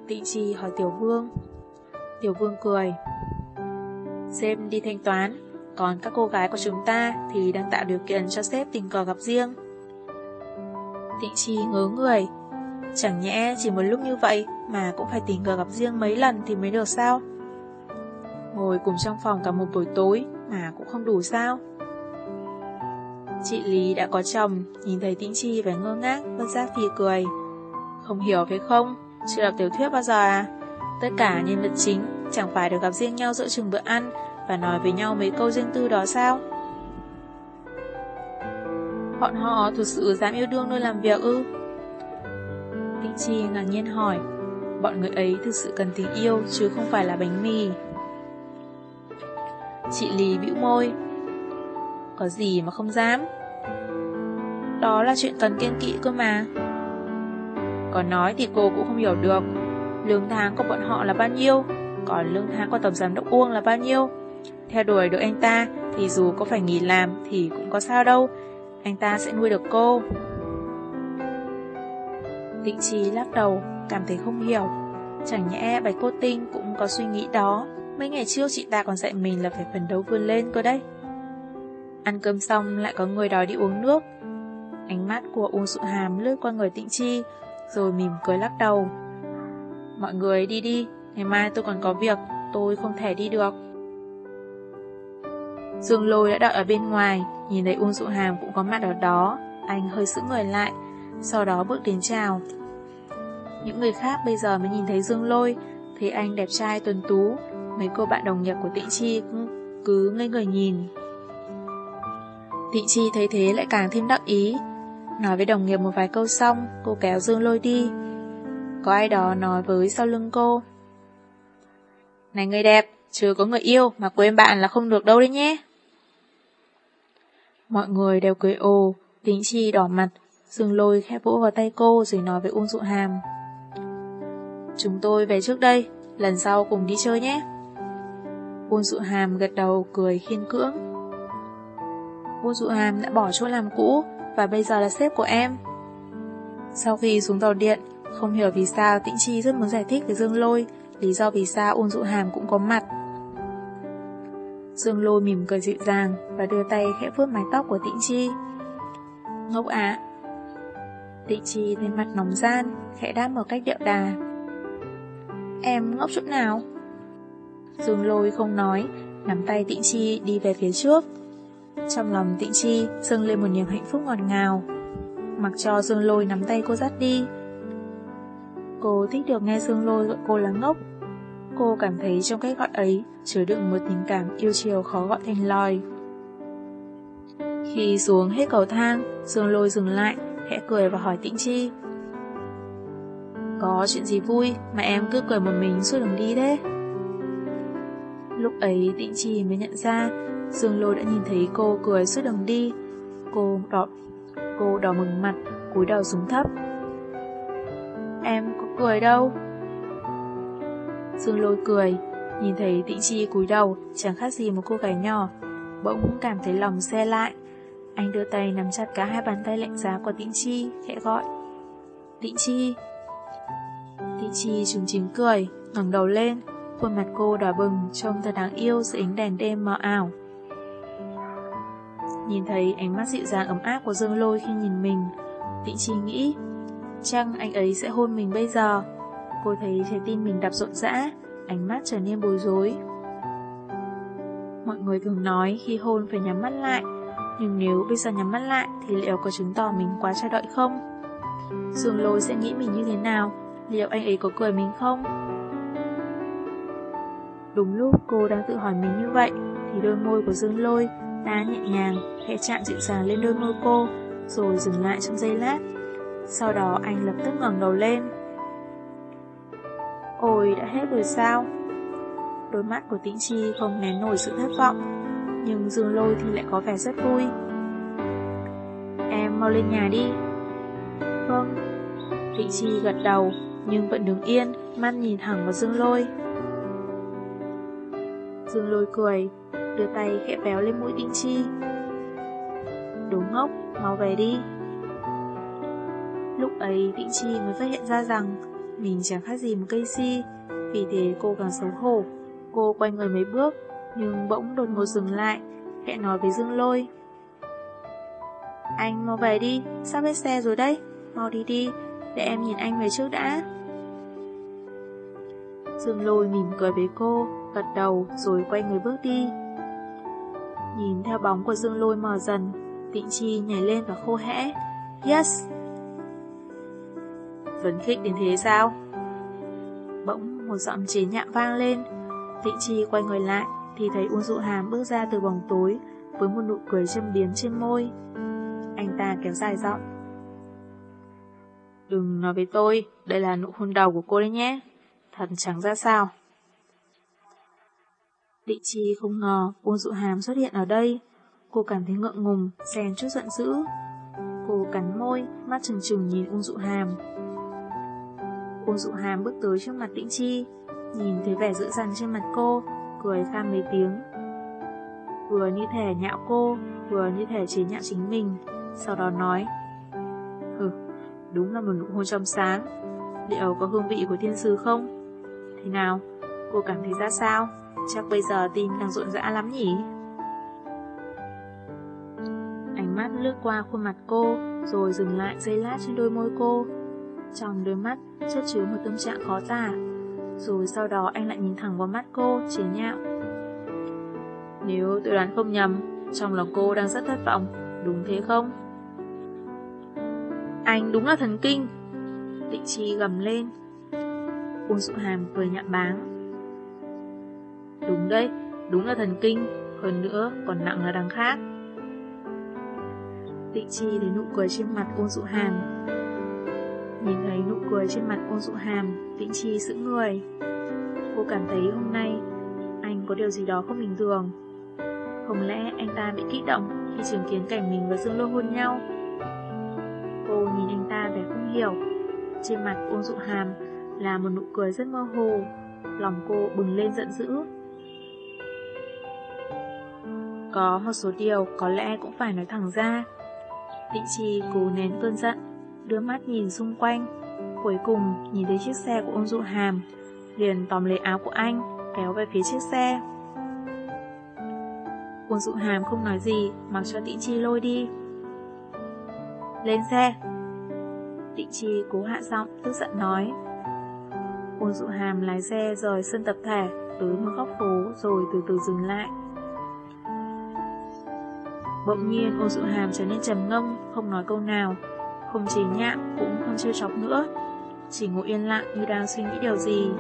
A: Tịnh Chi hỏi Tiểu Vương. Tiểu Vương cười. Sếp đi thanh toán, còn các cô gái của chúng ta thì đang tạo điều kiện cho sếp tình cờ gặp riêng. Tịnh Chi ngớ người. Chẳng nhẽ chỉ một lúc như vậy mà cũng phải tình cờ gặp riêng mấy lần thì mới được sao? Ngồi cùng trong phòng cả một buổi tối mà cũng không đủ sao? Chị Lý đã có chồng, nhìn thấy Tĩnh Chi vẻ ngơ ngác, bất giác phì cười. Không hiểu phải không? Chưa đọc tiểu thuyết bao giờ à? Tất cả nhân vật chính chẳng phải được gặp riêng nhau giữa chừng bữa ăn và nói với nhau mấy câu riêng tư đó sao? Bọn họ thực sự dám yêu đương nơi làm việc ư? Tĩnh Chi ngạc nhiên hỏi Bọn người ấy thực sự cần tình yêu chứ không phải là bánh mì Chị Lý bĩu môi. Có gì mà không dám? Đó là chuyện cần kiên kỵ cơ mà. Còn nói thì cô cũng không hiểu được, Lương tháng của bọn họ là bao nhiêu, Còn lương tháng của tổng giám đốc Uông là bao nhiêu. Theo đuổi được anh ta Thì dù có phải nghỉ làm Thì cũng có sao đâu, Anh ta sẽ nuôi được cô. Định trí lắc đầu, Cảm thấy không hiểu. Chẳng nhẽ bạch cô tinh cũng có suy nghĩ đó. Mấy ngày trước chị ta còn dạy mình là phải phấn đấu vươn lên cơ đấy Ăn cơm xong lại có người đòi đi uống nước Ánh mắt của Uông Sụ Hàm lướt qua người Tịnh Chi rồi mỉm cười lắc đầu. Mọi người đi đi, ngày mai tôi còn có việc, tôi không thể đi được. Dương lôi đã đợi ở bên ngoài, nhìn thấy Uông Dụ Hàm cũng có mặt ở đó, anh hơi sững người lại, sau đó bước đến chào. Những người khác bây giờ mới nhìn thấy Dương lôi, thấy anh đẹp trai tuần tú, mấy cô bạn đồng nghiệp của Tịnh Chi cũng cứ ngây người nhìn. Tịnh Chi thấy thế lại càng thêm đắc ý, Nói với đồng nghiệp một vài câu xong, cô kéo Dương lôi đi. Có ai đó nói với sau lưng cô. Này người đẹp, chưa có người yêu mà quên bạn là không được đâu đấy nhé. Mọi người đều cười ồ, tính chi đỏ mặt, Dương lôi khẽ vỗ vào tay cô rồi nói với Uông Dụ Hàm. Chúng tôi về trước đây, lần sau cùng đi chơi nhé. Uông Dụ Hàm gật đầu cười khiên cưỡng. Uông Dụ Hàm đã bỏ chỗ làm cũ, và bây giờ là sếp của em. Sau khi xuống tàu điện, không hiểu vì sao Tĩnh Chi rất muốn giải thích với Dương Lôi, lý do vì sao ôn Dụ Hàm cũng có mặt. Dương Lôi mỉm cười dịu dàng và đưa tay khẽ vuốt mái tóc của Tĩnh Chi. Ngốc ạ! Tĩnh Chi thấy mặt nóng gian, khẽ đáp một cách điệu đà. Em ngốc chỗ nào? Dương lôi không nói, nắm tay Tịnh Chi đi về phía trước. Trong lòng Tịnh Chi dâng lên một niềm hạnh phúc ngọt ngào. Mặc cho Dương lôi nắm tay cô dắt đi. Cô thích được nghe Dương lôi gọi cô là ngốc. Cô cảm thấy trong cách gọi ấy chứa đựng một tình cảm yêu chiều khó gọi thành lời. Khi xuống hết cầu thang, Dương lôi dừng lại, khẽ cười và hỏi Tịnh Chi. Có chuyện gì vui mà em cứ cười một mình suốt đường đi thế? Lúc ấy Tịnh Chi mới nhận ra Dương Lôi đã nhìn thấy cô cười suốt đường đi. Cô đỏ, cô đỏ mừng mặt, cúi đầu xuống thấp. Em có cười đâu? Dương Lôi cười, nhìn thấy Tịnh Chi cúi đầu, chẳng khác gì một cô gái nhỏ, bỗng cảm thấy lòng xe lại. Anh đưa tay nắm chặt cả hai bàn tay lạnh giá của Tịnh Chi, khẽ gọi. Tịnh Chi. Tịnh Chi trùng chính cười, ngẩng đầu lên, khuôn mặt cô đỏ bừng, trông thật đáng yêu dưới ánh đèn đêm mờ ảo. Nhìn thấy ánh mắt dịu dàng ấm áp của Dương Lôi khi nhìn mình, Tịnh Chi nghĩ, chăng anh ấy sẽ hôn mình bây giờ? Cô thấy trái tim mình đập rộn rã, ánh mắt trở nên bối rối. Mọi người thường nói khi hôn phải nhắm mắt lại, nhưng nếu bây giờ nhắm mắt lại thì liệu có chứng tỏ mình quá chờ đợi không? Dương Lôi sẽ nghĩ mình như thế nào? Liệu anh ấy có cười mình không? Đúng lúc cô đang tự hỏi mình như vậy, thì đôi môi của Dương Lôi ta nhẹ nhàng, khẽ chạm dịu dàng lên đôi môi cô, rồi dừng lại trong giây lát. Sau đó anh lập tức ngẩng đầu lên. Ôi, đã hết rồi sao? Đôi mắt của Tĩnh Chi không nén nổi sự thất vọng, nhưng Dương Lôi thì lại có vẻ rất vui. Em mau lên nhà đi. Vâng. Tĩnh Chi gật đầu, nhưng vẫn đứng yên, mắt nhìn thẳng vào Dương Lôi. Dương lôi cười, đưa tay khẽ béo lên mũi Tĩnh Chi. Đúng ngốc, mau về đi. Lúc ấy tịnh Chi mới phát hiện ra rằng mình chẳng khác gì một cây si, vì thế cô càng xấu hổ. Cô quay người mấy bước, nhưng bỗng đột ngột dừng lại, khẽ nói với Dương Lôi. Anh mau về đi, sắp hết xe rồi đấy, mau đi đi, để em nhìn anh về trước đã. Dương Lôi mỉm cười với cô, gật đầu rồi quay người bước đi. Nhìn theo bóng của Dương Lôi mờ dần, Tịnh Chi nhảy lên và khô hẽ. Yes! Vấn khích đến thế sao? Bỗng một giọng chế nhạo vang lên. Tịnh Chi quay người lại thì thấy Uông Dụ Hàm bước ra từ bóng tối với một nụ cười châm biếm trên môi. Anh ta kéo dài giọng. Đừng nói với tôi, đây là nụ hôn đầu của cô đấy nhé. Thật chẳng ra sao. Định Chi không ngờ Uông Dụ Hàm xuất hiện ở đây. Cô cảm thấy ngượng ngùng, xen chút giận dữ. Cô cắn môi, mắt trừng trừng nhìn Uông Dụ Hàm. Uông Dụ Hàm bước tới trước mặt Định Chi, nhìn thấy vẻ dữ dằn trên mặt cô, cười pha mấy tiếng. Vừa như thể nhạo cô, vừa như thể chế nhạo chính mình, sau đó nói. Hừ, đúng là một nụ hôn trong sáng. Liệu có hương vị của thiên sứ không? Thế nào, cô cảm thấy ra sao? Chắc bây giờ tim đang rộn rã lắm nhỉ? Ánh mắt lướt qua khuôn mặt cô, rồi dừng lại giây lát trên đôi môi cô. Trong đôi mắt chất chứa một tâm trạng khó tả. Rồi sau đó anh lại nhìn thẳng vào mắt cô, chế nhạo. Nếu tôi đoán không nhầm, trong lòng cô đang rất thất vọng, đúng thế không? Anh đúng là thần kinh! định Chi gầm lên. Uông Dụ Hàm cười nhạo báng. Đúng đấy, đúng là thần kinh, hơn nữa còn nặng là đằng khác. Tịnh Chi thấy nụ cười trên mặt ôn dụ hàm. Nhìn thấy nụ cười trên mặt ôn dụ hàm, Tịnh Chi sững người. Cô cảm thấy hôm nay anh có điều gì đó không bình thường. Không lẽ anh ta bị kích động khi chứng kiến cảnh mình và Dương Lô hôn nhau? Cô nhìn anh ta vẻ không hiểu. Trên mặt ôn dụ hàm là một nụ cười rất mơ hồ, lòng cô bừng lên giận dữ. Có một số điều có lẽ cũng phải nói thẳng ra. Tịnh Chi cố nén cơn giận, đưa mắt nhìn xung quanh. Cuối cùng nhìn thấy chiếc xe của ông dụ hàm, liền tóm lấy áo của anh, kéo về phía chiếc xe. Uông dụ hàm không nói gì, mặc cho Tịnh Chi lôi đi. Lên xe! Tịnh Chi cố hạ giọng, tức giận nói. Ôn dụ hàm lái xe rời sân tập thể tới một góc phố rồi từ từ dừng lại. Bỗng nhiên ôn dụ hàm trở nên trầm ngâm, không nói câu nào, không chế nhạc cũng không trêu chọc nữa, chỉ ngồi yên lặng như đang suy nghĩ điều gì.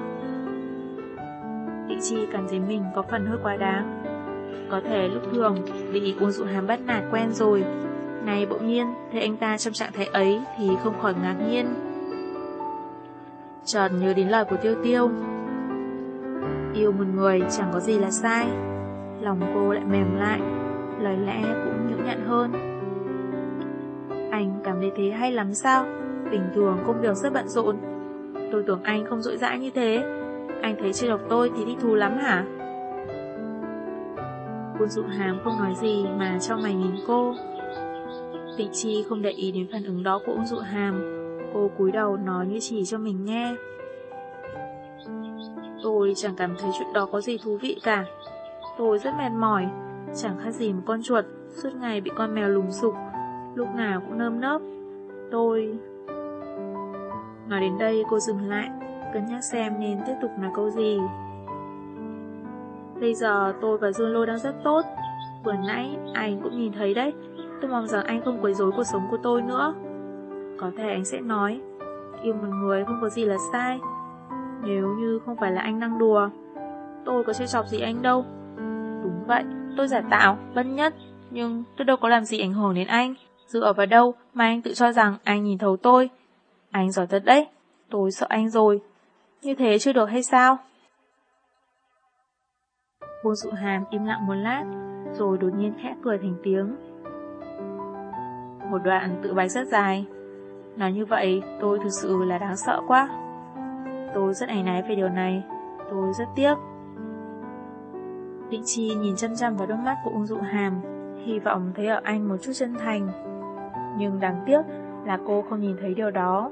A: Định Chi cảm thấy mình có phần hơi quá đáng. Có thể lúc thường bị ôn dụ hàm bắt nạt quen rồi, này bỗng nhiên thấy anh ta trong trạng thái ấy thì không khỏi ngạc nhiên tròn nhớ đến lời của Tiêu Tiêu. Yêu một người chẳng có gì là sai. Lòng cô lại mềm lại, lời lẽ cũng nhũ nhặn hơn. Anh cảm thấy thế hay lắm sao? Bình thường công việc rất bận rộn. Tôi tưởng anh không rỗi dãi như thế. Anh thấy chưa đọc tôi thì thích thú lắm hả? Quân dụ hàm không nói gì mà cho mày nhìn cô. Tịnh Chi không để ý đến phản ứng đó của ung dụ hàm. Cô cúi đầu nói như chỉ cho mình nghe. Tôi chẳng cảm thấy chuyện đó có gì thú vị cả. Tôi rất mệt mỏi, chẳng khác gì một con chuột, suốt ngày bị con mèo lùng sục, lúc nào cũng nơm nớp. Tôi... Nói đến đây cô dừng lại, cân nhắc xem nên tiếp tục nói câu gì. Bây giờ tôi và Dương Lô đang rất tốt, vừa nãy anh cũng nhìn thấy đấy, tôi mong rằng anh không quấy rối cuộc sống của tôi nữa. Có thể anh sẽ nói, yêu một người không có gì là sai, nếu như không phải là anh đang đùa. Tôi có chơi chọc gì anh đâu. Đúng vậy, tôi giả tạo, bất nhất, nhưng tôi đâu có làm gì ảnh hưởng đến anh. Dựa vào đâu mà anh tự cho rằng anh nhìn thấu tôi. Anh giỏi thật đấy, tôi sợ anh rồi. Như thế chưa được hay sao? Vương dụ hàm im lặng một lát, rồi đột nhiên khẽ cười thành tiếng. Một đoạn tự bạch rất dài. Nói như vậy, tôi thực sự là đáng sợ quá. Tôi rất áy náy về điều này, tôi rất tiếc. Định Chi nhìn chăm chăm vào đôi mắt của ung dụ hàm, hy vọng thấy ở anh một chút chân thành. Nhưng đáng tiếc là cô không nhìn thấy điều đó.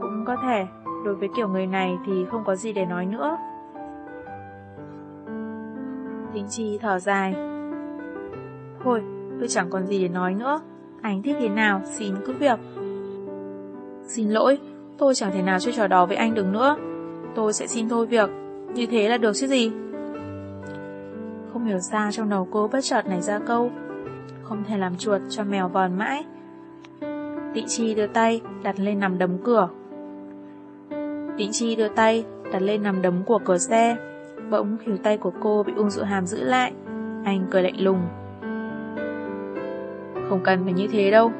A: Cũng có thể, đối với kiểu người này thì không có gì để nói nữa. Định Chi thở dài. Thôi, tôi chẳng còn gì để nói nữa. Anh thích thế nào, xin cứ việc. Xin lỗi, tôi chẳng thể nào chơi trò đó với anh được nữa. Tôi sẽ xin thôi việc, như thế là được chứ gì. Không hiểu sao trong đầu cô bất chợt nảy ra câu Không thể làm chuột cho mèo vòn mãi. Tịnh Chi đưa tay đặt lên nằm đấm cửa. Tịnh Chi đưa tay đặt lên nằm đấm của cửa xe. Bỗng khỉu tay của cô bị ung dụ hàm giữ lại. Anh cười lạnh lùng. Không cần phải như thế đâu.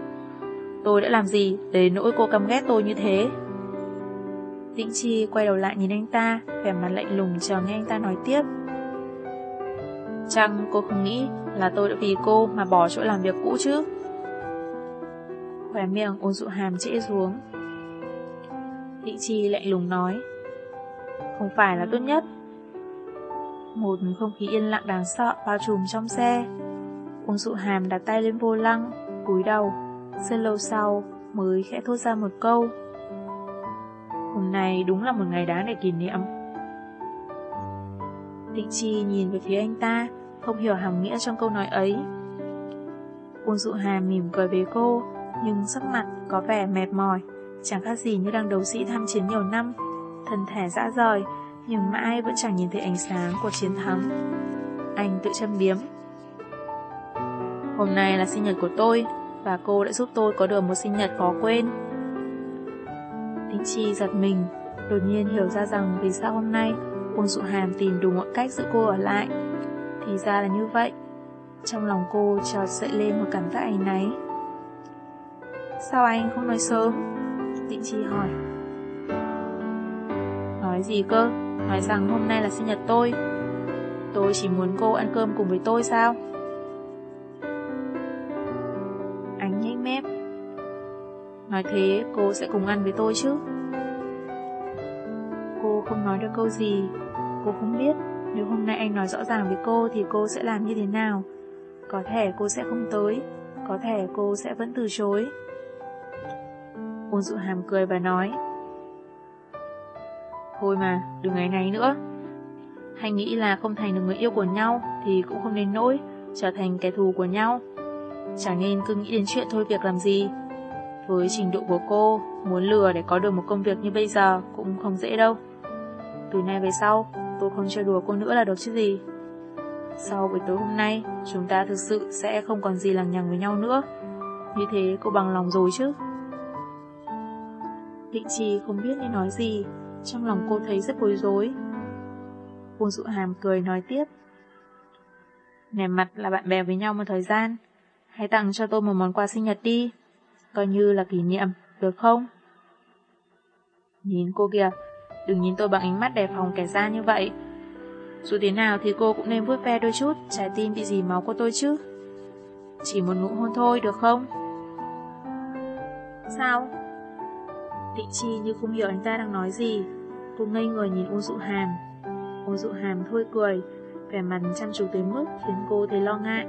A: Tôi đã làm gì để nỗi cô căm ghét tôi như thế Tĩnh Chi quay đầu lại nhìn anh ta Vẻ mặt lạnh lùng chờ nghe anh ta nói tiếp Chăng cô không nghĩ là tôi đã vì cô mà bỏ chỗ làm việc cũ chứ? khỏe miệng ôn dụ hàm trễ xuống. Thị Chi lạnh lùng nói. Không phải là tốt nhất. Một không khí yên lặng đáng sợ bao trùm trong xe. Ôn dụ hàm đặt tay lên vô lăng, cúi đầu, rất lâu sau mới khẽ thốt ra một câu. Hôm nay đúng là một ngày đáng để kỷ niệm. Tịnh Chi nhìn về phía anh ta, không hiểu hàm nghĩa trong câu nói ấy. Uông dụ hà mỉm cười với cô, nhưng sắc mặt có vẻ mệt mỏi, chẳng khác gì như đang đấu sĩ tham chiến nhiều năm, thân thể dã rời, nhưng mãi vẫn chẳng nhìn thấy ánh sáng của chiến thắng. Anh tự châm biếm. Hôm nay là sinh nhật của tôi, và cô đã giúp tôi có được một sinh nhật khó quên. Tính Chi giật mình, đột nhiên hiểu ra rằng vì sao hôm nay Uông Dụ Hàm tìm đủ mọi cách giữ cô ở lại. Thì ra là như vậy. Trong lòng cô chợt dậy lên một cảm giác áy náy. Sao anh không nói sớm? Tịnh Chi hỏi. Nói gì cơ? Nói rằng hôm nay là sinh nhật tôi. Tôi chỉ muốn cô ăn cơm cùng với tôi sao? Nói thế cô sẽ cùng ăn với tôi chứ? Cô không nói được câu gì. Cô không biết nếu hôm nay anh nói rõ ràng với cô thì cô sẽ làm như thế nào. Có thể cô sẽ không tới, có thể cô sẽ vẫn từ chối. Ôn dụ hàm cười và nói Thôi mà, đừng ngày này nữa. Hay nghĩ là không thành được người yêu của nhau thì cũng không nên nỗi, trở thành kẻ thù của nhau. Chẳng nên cứ nghĩ đến chuyện thôi việc làm gì. Với trình độ của cô, muốn lừa để có được một công việc như bây giờ cũng không dễ đâu. từ nay về sau, tôi không chơi đùa cô nữa là được chứ gì. Sau buổi tối hôm nay, chúng ta thực sự sẽ không còn gì lằng nhằng với nhau nữa. Như thế cô bằng lòng rồi chứ? Định trì không biết nên nói gì, trong lòng cô thấy rất bối rối. Cô dụ hàm cười nói tiếp. Nè mặt là bạn bè với nhau một thời gian, hãy tặng cho tôi một món quà sinh nhật đi, coi như là kỷ niệm, được không? Nhìn cô kìa, đừng nhìn tôi bằng ánh mắt đề phòng kẻ ra như vậy. Dù thế nào thì cô cũng nên vui vẻ đôi chút, trái tim bị gì máu của tôi chứ. Chỉ một nụ hôn thôi, được không? Sao? Tịnh Chi như không hiểu anh ta đang nói gì. Cô ngây người nhìn Ôn Dụ Hàm. Ôn Dụ Hàm thôi cười, vẻ mặt chăm chú tới mức khiến cô thấy lo ngại.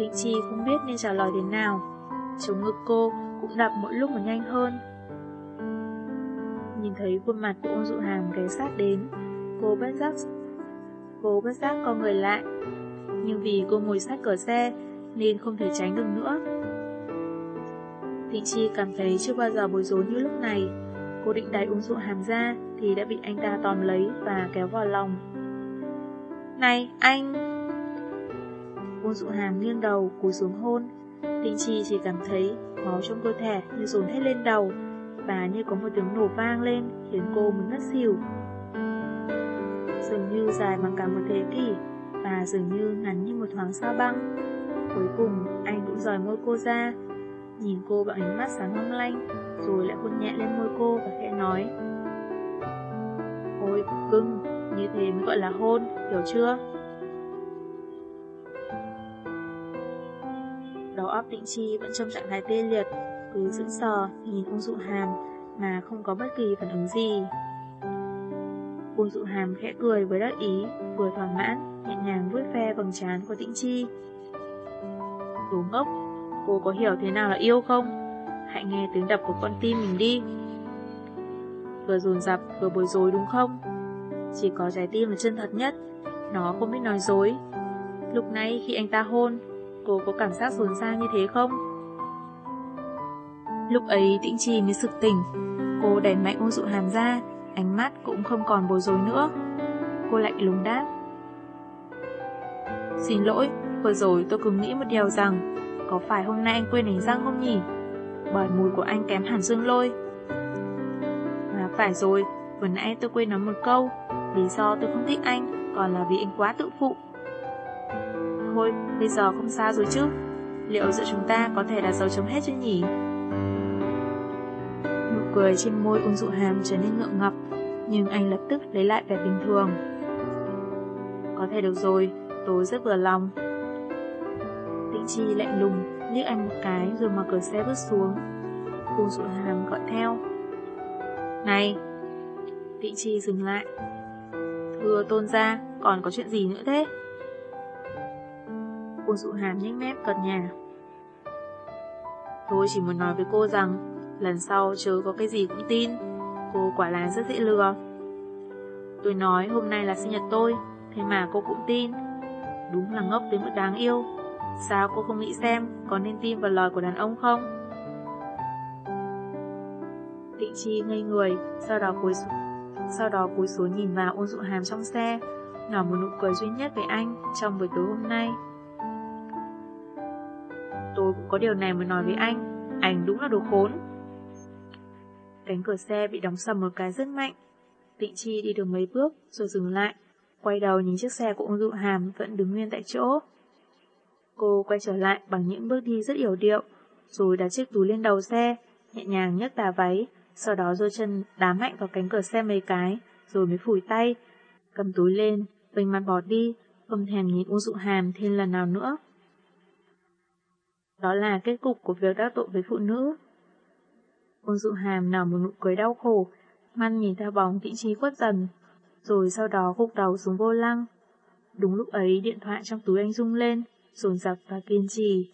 A: Tịnh Chi không biết nên trả lời thế nào. Chống ngực cô cũng đập mỗi lúc một nhanh hơn. Nhìn thấy khuôn mặt của Ôn Dụ Hàm ghé sát đến, cô bất giác cô bất giác co người lại. Nhưng vì cô ngồi sát cửa xe nên không thể tránh được nữa. Tịnh Chi cảm thấy chưa bao giờ bối rối như lúc này. Cô định đẩy ung Dụ Hàm ra thì đã bị anh ta tóm lấy và kéo vào lòng. Này, anh! Ôn Dụ Hàm nghiêng đầu, cúi xuống hôn. Tịnh Chi chỉ cảm thấy máu trong cơ thể như dồn hết lên đầu và như có một tiếng nổ vang lên khiến cô muốn ngất xỉu. Dường như dài bằng cả một thế kỷ và dường như ngắn như một thoáng sao băng. Cuối cùng, anh cũng rời môi cô ra, nhìn cô bằng ánh mắt sáng long lanh, rồi lại hôn nhẹ lên môi cô và khẽ nói. Ôi, cưng, như thế mới gọi là hôn, hiểu chưa? Đầu óc định chi vẫn trong trạng thái tê liệt, cứ sững sờ nhìn ông dụ hàm mà không có bất kỳ phản ứng gì. Ôn dụ hàm khẽ cười với đắc ý, vừa thỏa mãn, nhẹ nhàng vuốt ve vầng trán của tĩnh chi. Đồ ngốc, cô có hiểu thế nào là yêu không? Hãy nghe tiếng đập của con tim mình đi. Vừa dồn dập, vừa bối rối đúng không? Chỉ có trái tim là chân thật nhất, nó không biết nói dối. Lúc này khi anh ta hôn, cô có cảm giác dồn ra như thế không? Lúc ấy tĩnh chi mới sực tỉnh, cô đẩy mạnh ôn dụ hàm ra, ánh mắt cũng không còn bối rối nữa. Cô lạnh lùng đáp. Xin lỗi, vừa rồi tôi cứ nghĩ một điều rằng, có phải hôm nay anh quên đánh răng không nhỉ? Bởi mùi của anh kém hẳn dương lôi. À phải rồi, vừa nãy tôi quên nói một câu, lý do tôi không thích anh, còn là vì anh quá tự phụ. Thôi, bây giờ không xa rồi chứ, liệu giữa chúng ta có thể là dấu chấm hết chứ nhỉ? Nụ cười trên môi ung dụ hàm trở nên ngượng ngập, nhưng anh lập tức lấy lại vẻ bình thường. Có thể được rồi, tôi rất vừa lòng. Tịnh Chi lạnh lùng, liếc anh một cái rồi mở cửa xe bước xuống. Ung dụ hàm gọi theo. Này! Tịnh Chi dừng lại. Thưa tôn ra, còn có chuyện gì nữa thế? Cô dụ hàm nhếch mép cợt nhà. Tôi chỉ muốn nói với cô rằng lần sau chớ có cái gì cũng tin. Cô quả là rất dễ lừa. Tôi nói hôm nay là sinh nhật tôi, thế mà cô cũng tin. Đúng là ngốc tới mức đáng yêu. Sao cô không nghĩ xem có nên tin vào lời của đàn ông không? Tịnh Chi ngây người, sau đó cúi xuống, sau đó cúi xuống nhìn vào ôn dụ hàm trong xe, nở một nụ cười duy nhất với anh trong buổi tối hôm nay. Tôi cũng có điều này mới nói với anh, anh đúng là đồ khốn. Cánh cửa xe bị đóng sầm một cái rất mạnh. Tịnh Chi đi được mấy bước rồi dừng lại, quay đầu nhìn chiếc xe của ông dụ hàm vẫn đứng nguyên tại chỗ. Cô quay trở lại bằng những bước đi rất yểu điệu, rồi đặt chiếc túi lên đầu xe, nhẹ nhàng nhấc tà váy, sau đó giơ chân đá mạnh vào cánh cửa xe mấy cái, rồi mới phủi tay, cầm túi lên, vênh mặt bỏ đi, không thèm nhìn Uông Dụ Hàm thêm lần nào nữa. Đó là kết cục của việc đắc tội với phụ nữ. Ôn Dụ Hàm nở một nụ cười đau khổ, măn nhìn theo bóng tịnh trí quất dần, rồi sau đó gục đầu xuống vô lăng. Đúng lúc ấy điện thoại trong túi anh rung lên, rồn rập và kiên trì.